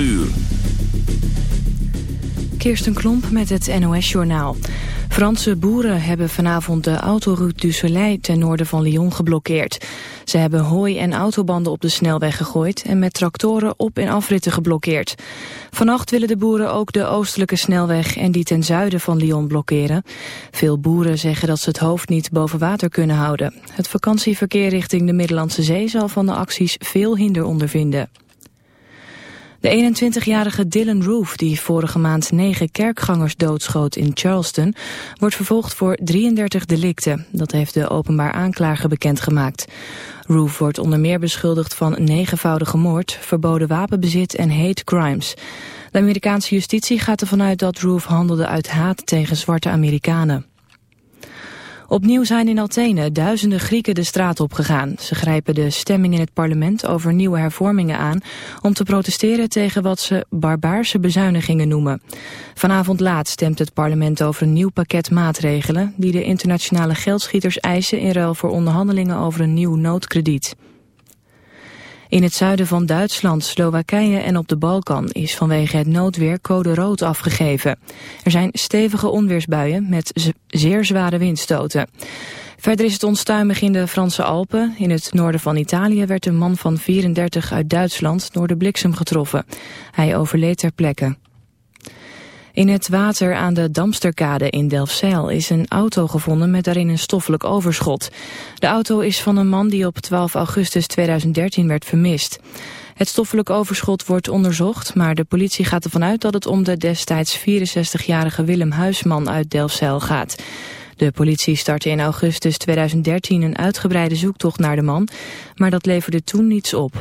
uur. Kirsten Klomp met het NOS-journaal. Franse boeren hebben vanavond de autoroute du Soleil ten noorden van Lyon geblokkeerd. Ze hebben hooi en autobanden op de snelweg gegooid en met tractoren op- en afritten geblokkeerd. Vannacht willen de boeren ook de oostelijke snelweg en die ten zuiden van Lyon blokkeren. Veel boeren zeggen dat ze het hoofd niet boven water kunnen houden. Het vakantieverkeer richting de Middellandse Zee zal van de acties veel hinder ondervinden. De 21-jarige Dylan Roof, die vorige maand negen kerkgangers doodschoot in Charleston, wordt vervolgd voor 33 delicten. Dat heeft de openbaar aanklager bekendgemaakt. Roof wordt onder meer beschuldigd van negenvoudige moord, verboden wapenbezit en hate crimes. De Amerikaanse justitie gaat ervan uit dat Roof handelde uit haat tegen zwarte Amerikanen. Opnieuw zijn in Athene duizenden Grieken de straat opgegaan. Ze grijpen de stemming in het parlement over nieuwe hervormingen aan... om te protesteren tegen wat ze barbaarse bezuinigingen noemen. Vanavond laat stemt het parlement over een nieuw pakket maatregelen... die de internationale geldschieters eisen in ruil voor onderhandelingen over een nieuw noodkrediet. In het zuiden van Duitsland, Slowakije en op de Balkan is vanwege het noodweer code rood afgegeven. Er zijn stevige onweersbuien met zeer zware windstoten. Verder is het onstuimig in de Franse Alpen. In het noorden van Italië werd een man van 34 uit Duitsland door de bliksem getroffen. Hij overleed ter plekke. In het water aan de Damsterkade in Delfzijl is een auto gevonden met daarin een stoffelijk overschot. De auto is van een man die op 12 augustus 2013 werd vermist. Het stoffelijk overschot wordt onderzocht, maar de politie gaat ervan uit dat het om de destijds 64-jarige Willem Huisman uit Delfzijl gaat. De politie startte in augustus 2013 een uitgebreide zoektocht naar de man, maar dat leverde toen niets op.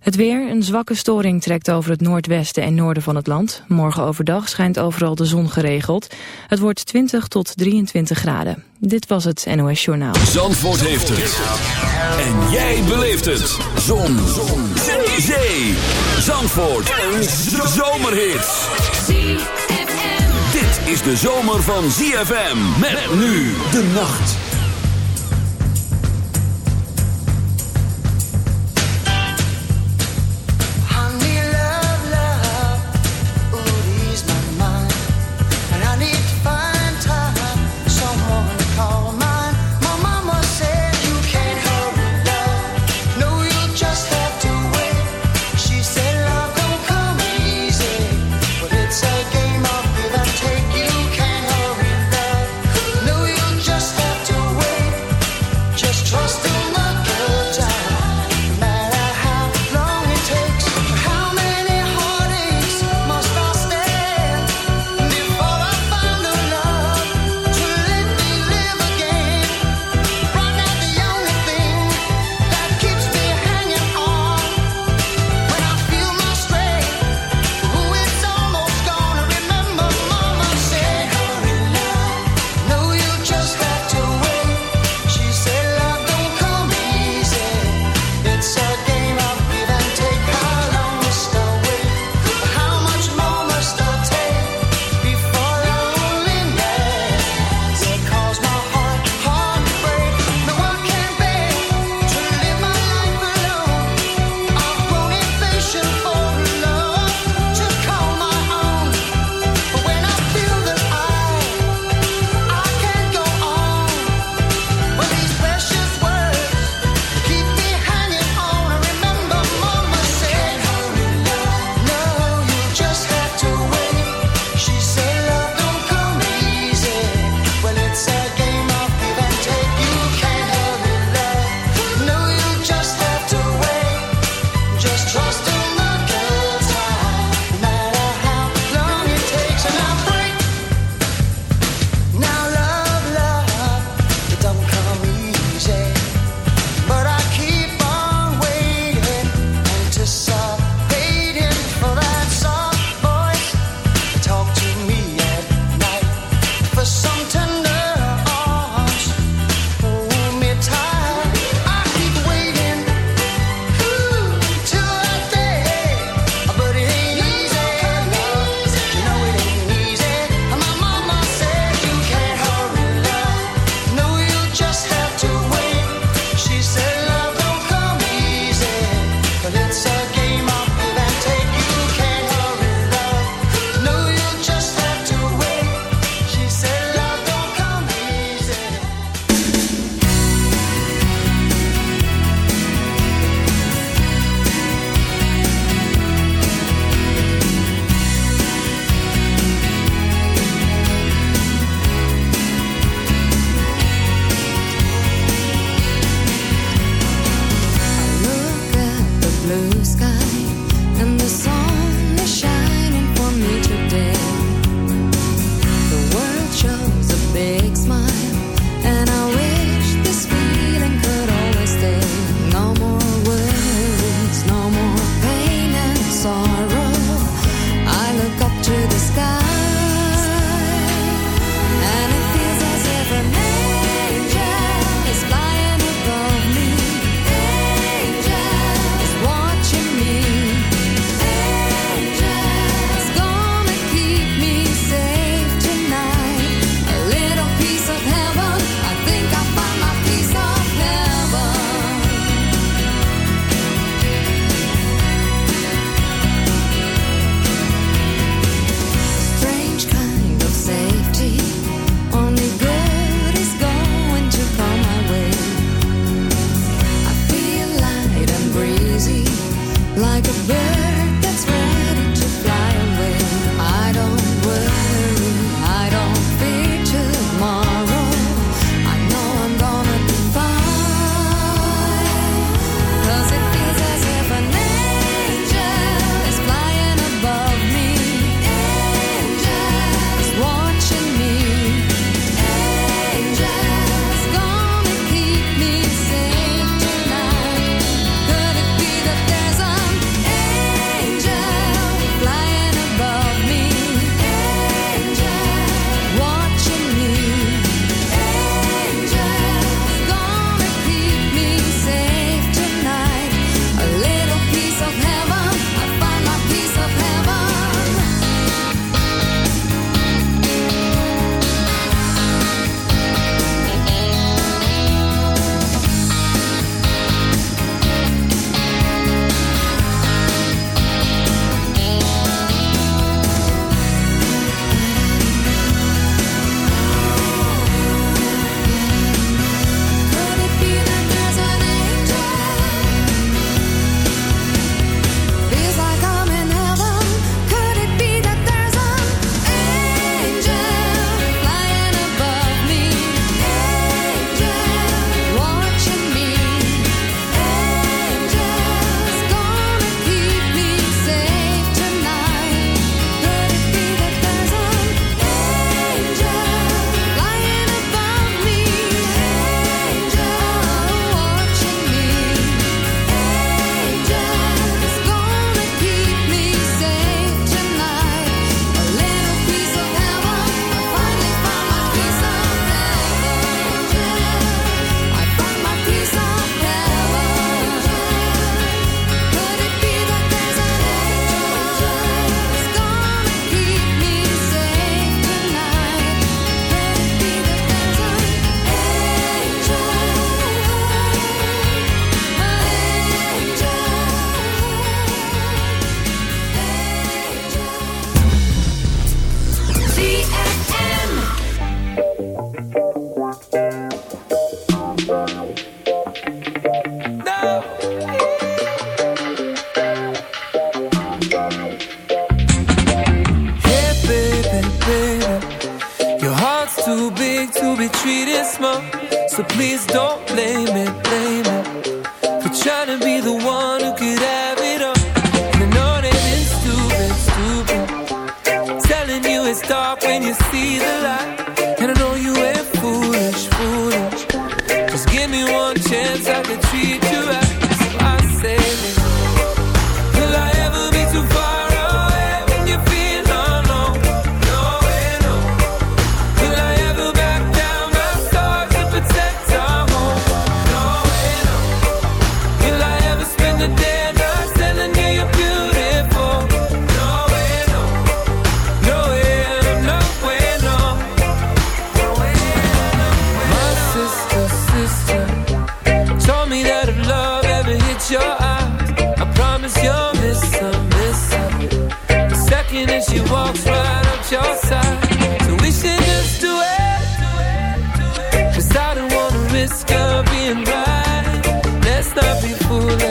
Het weer, een zwakke storing trekt over het noordwesten en noorden van het land. Morgen overdag schijnt overal de zon geregeld. Het wordt 20 tot 23 graden. Dit was het NOS Journaal. Zandvoort heeft het. En jij beleeft het. Zon. zon. Zee. Zee. Zandvoort. Een zomerhit. Dit is de zomer van ZFM. Met nu de nacht. Just give me one chance I can treat. be foolish.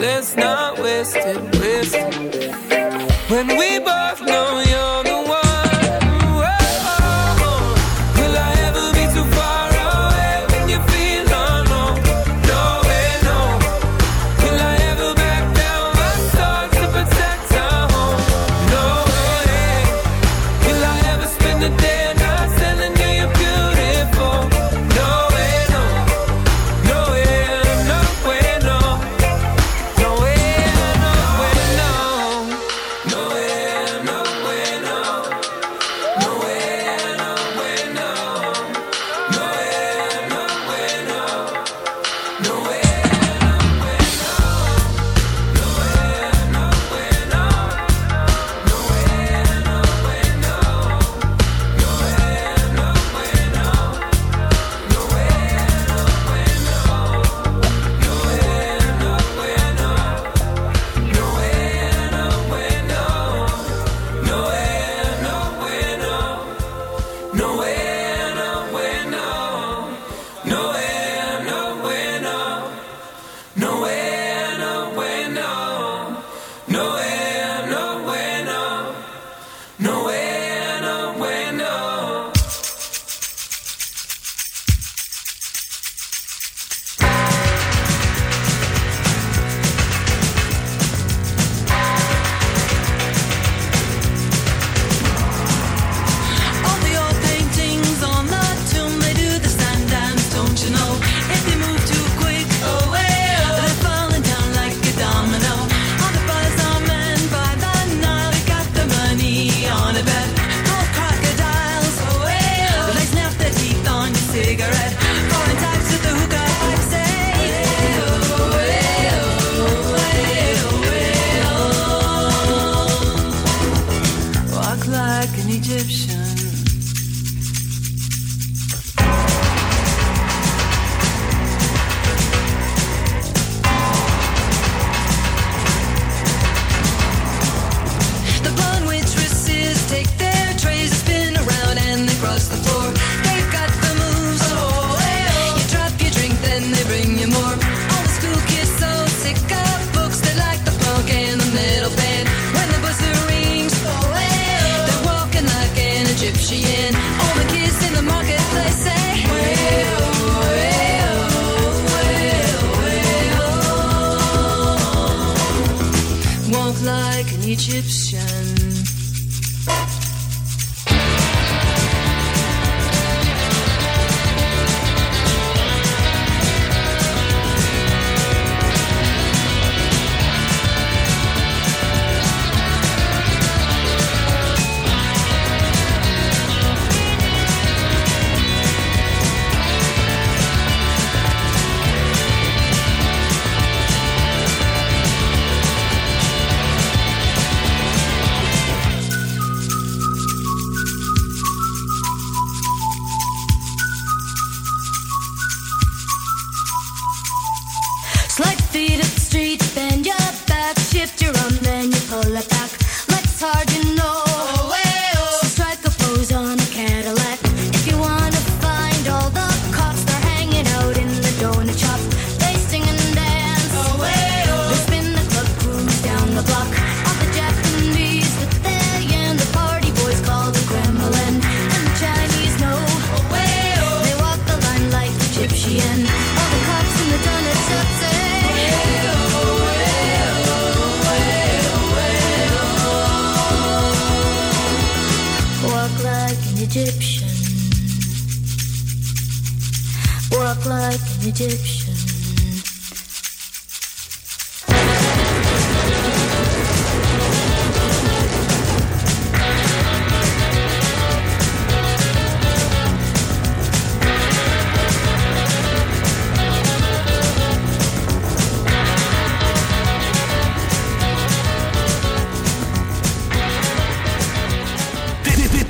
Let's not waste it.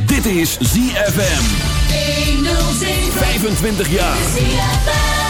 Dit is ZFM. 107. 25 jaar.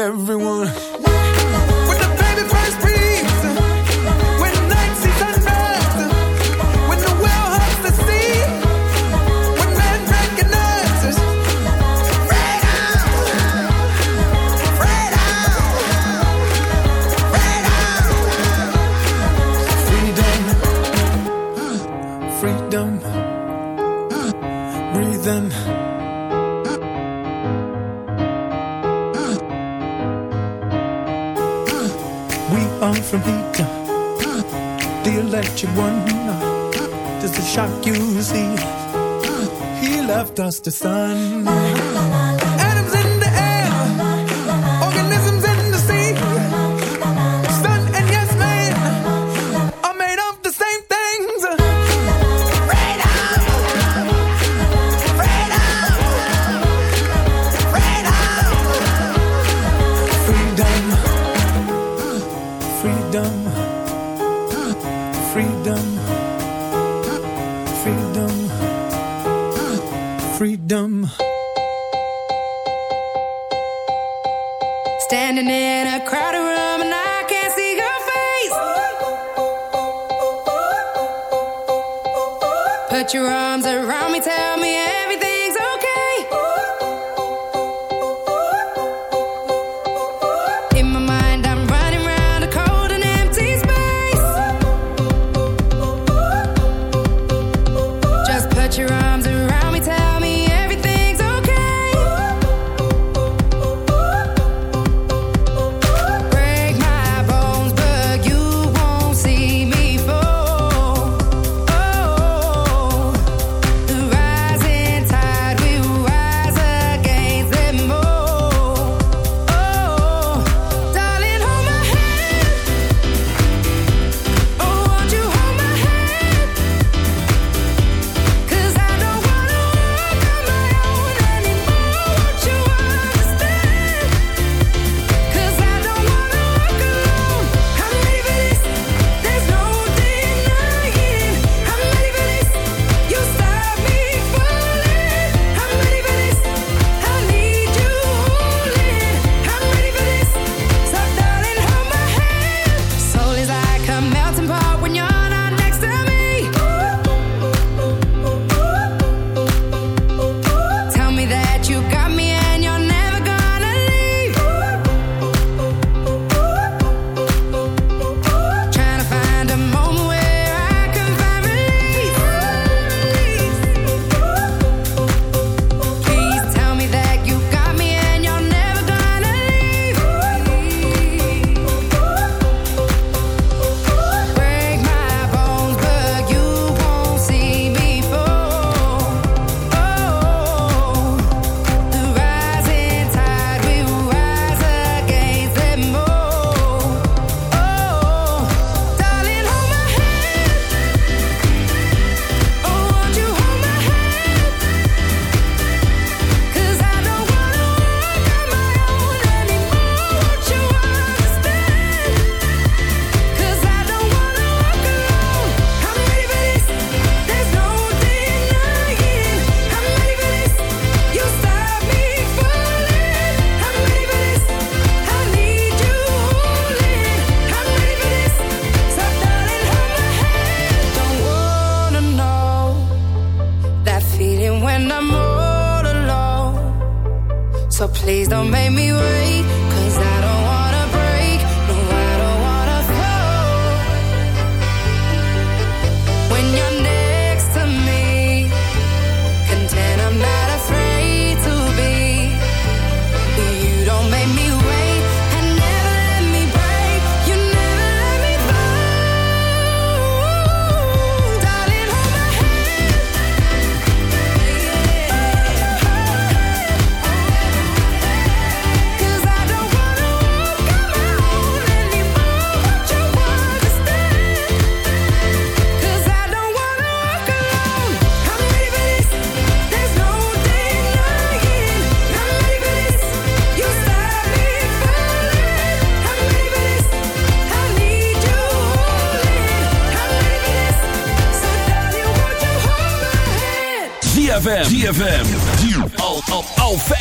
Everyone. The sun.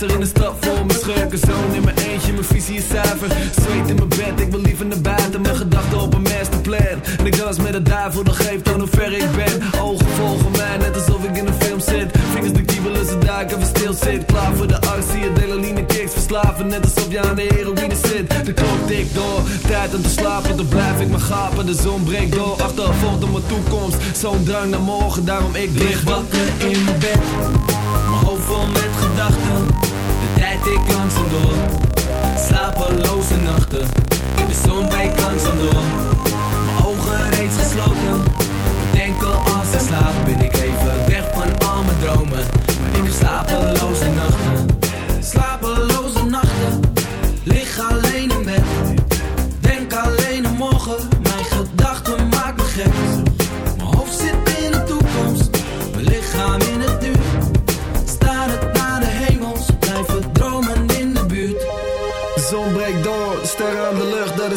Ijzer in de stad voor mijn schurken. Zoon in mijn eentje, mijn visie is zuiver. Zweet in mijn bed, ik wil liever naar buiten. Mijn gedachten op een masterplan. En ik dans met de duivel, dat geeft aan hoe ver ik ben. Ogen volgen mij, net alsof ik in een film zit. Vingers de kiebelen, ze ik even stil zit. Klaar voor de arts, zie je kicks verslaven. Net alsof je aan de heroïne zit. De klok tikt door, tijd om te slapen. Dan blijf ik maar gapen, de zon breekt door. Achtervolgt op mijn toekomst, zo'n drang naar morgen. Daarom ik lig wakker in mijn bed. Mijn hoofd vol met gedachten, de tijd ik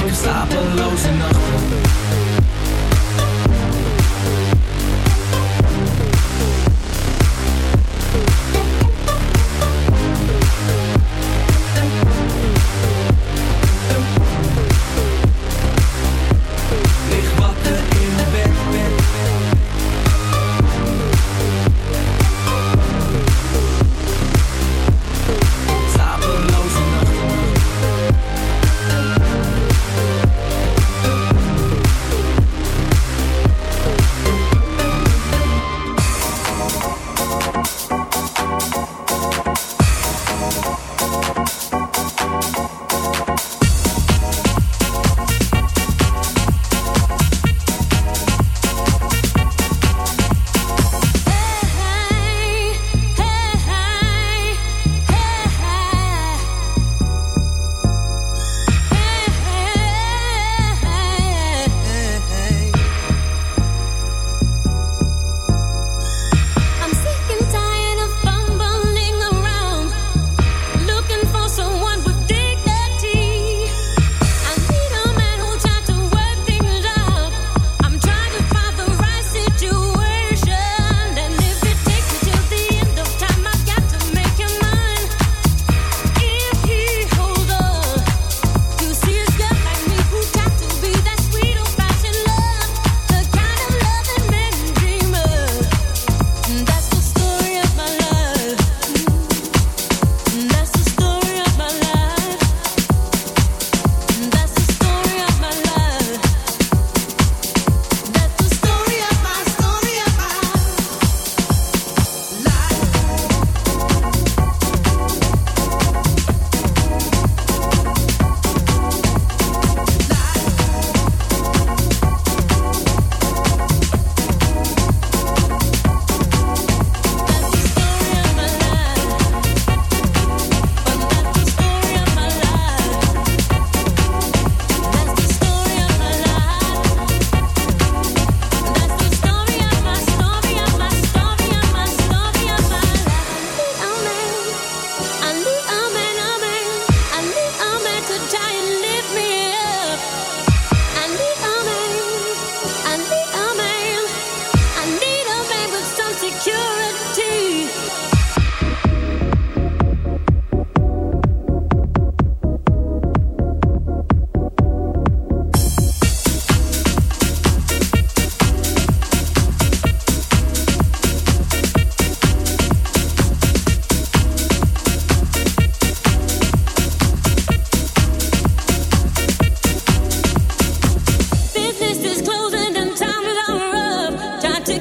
Maar ik heb slapeloze nachten.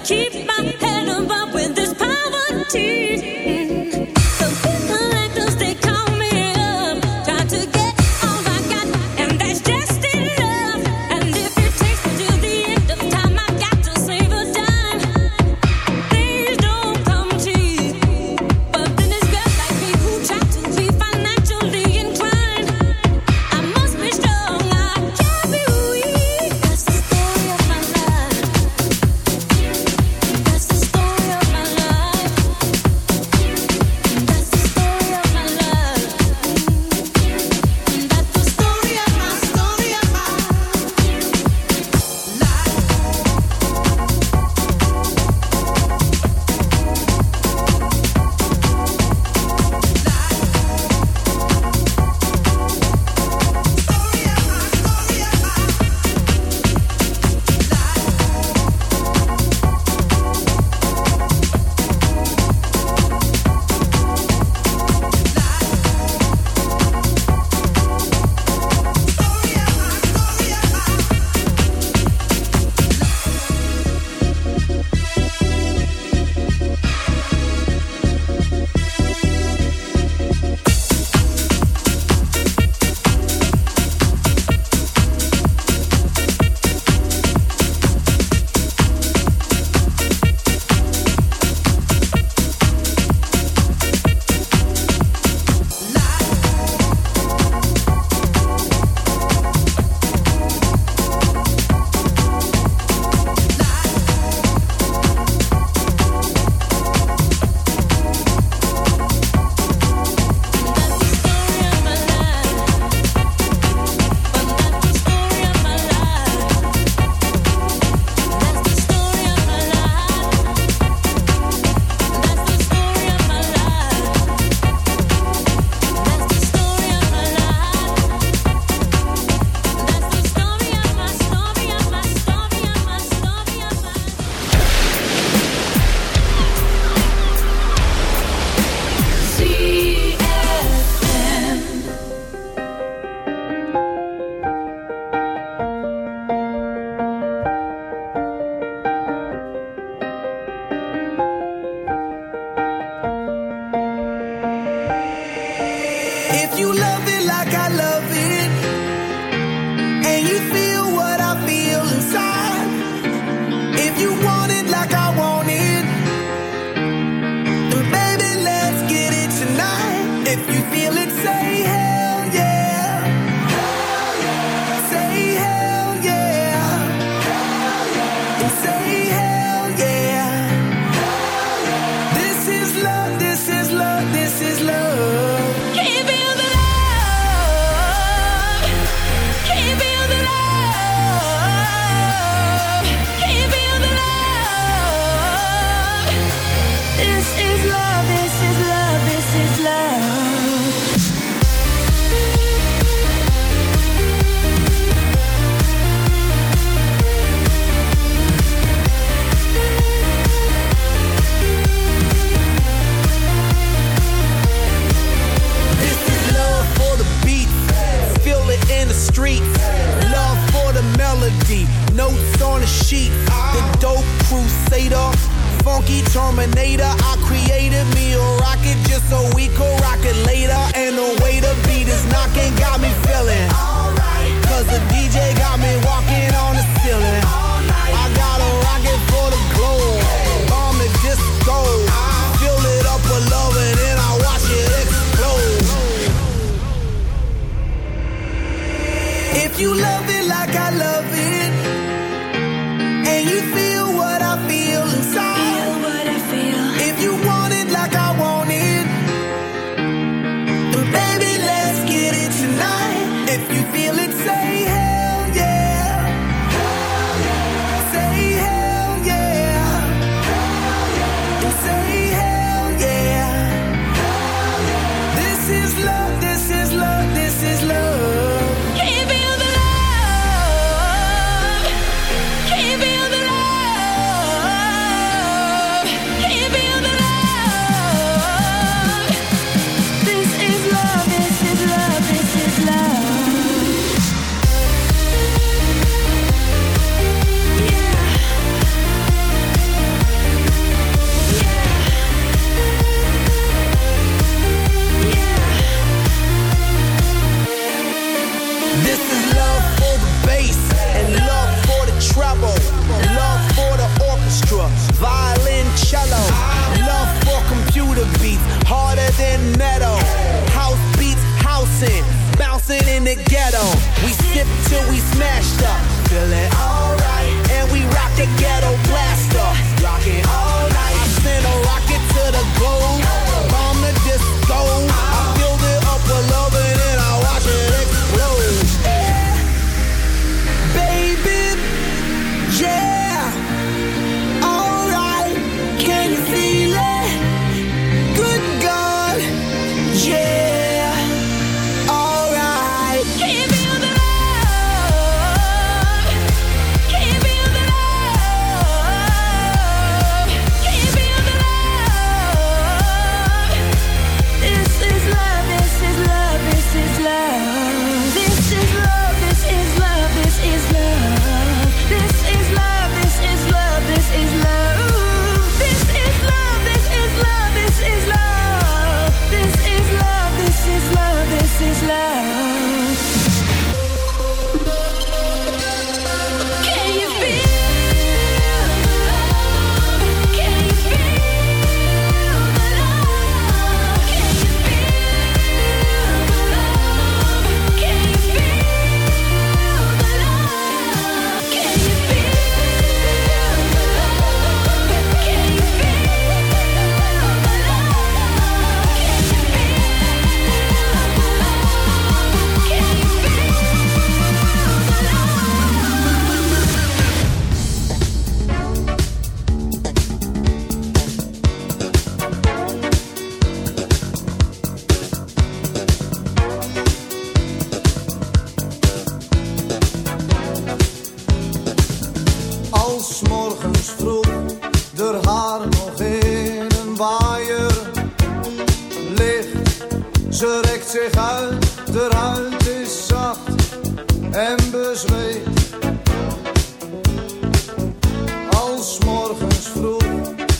keep Terminator. I created me a rocket just so we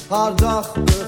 haar dag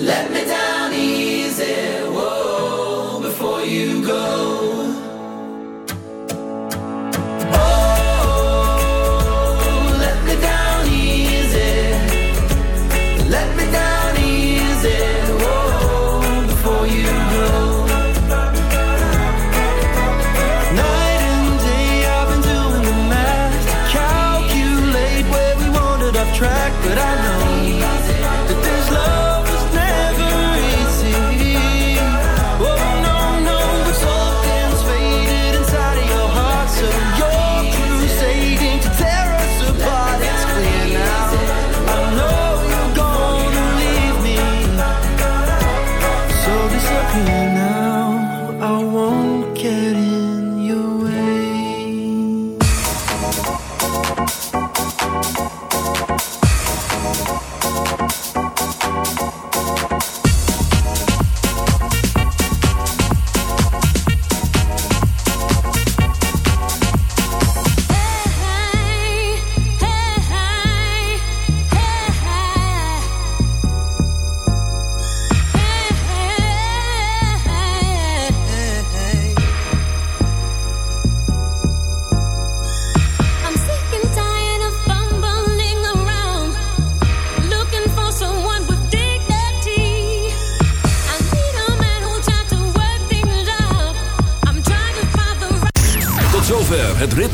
Let me down.